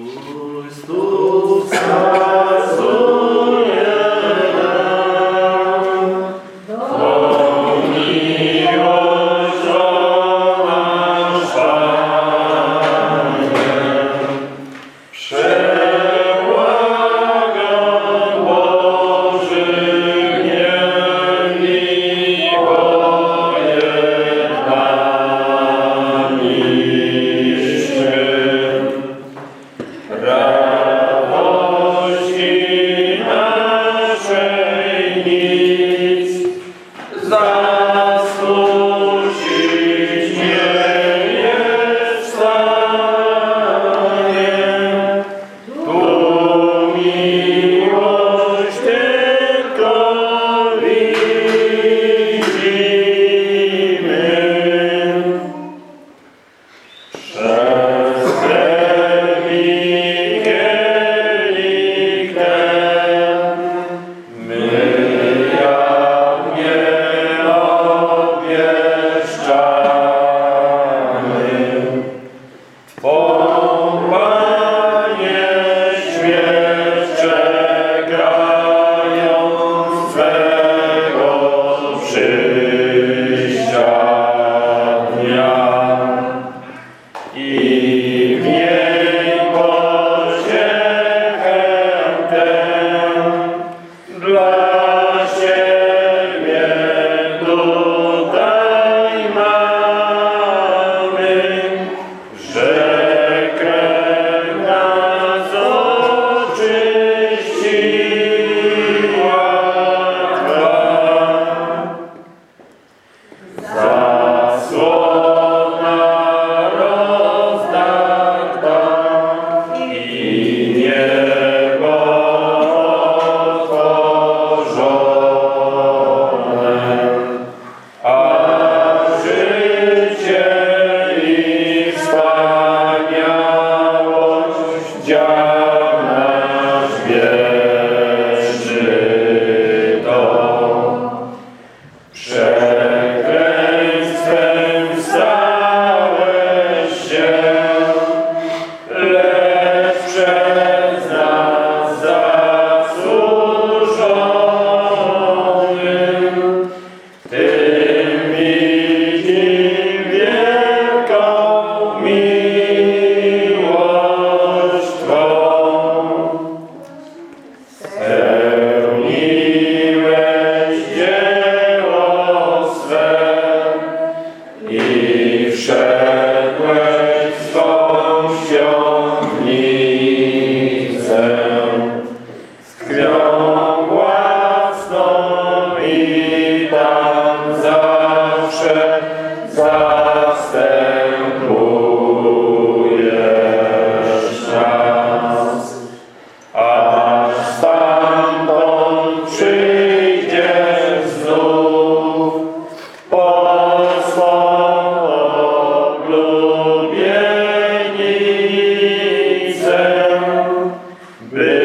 Os dois. Radości naszej nic. Zasłużyć zawsze, zawsze. Amen.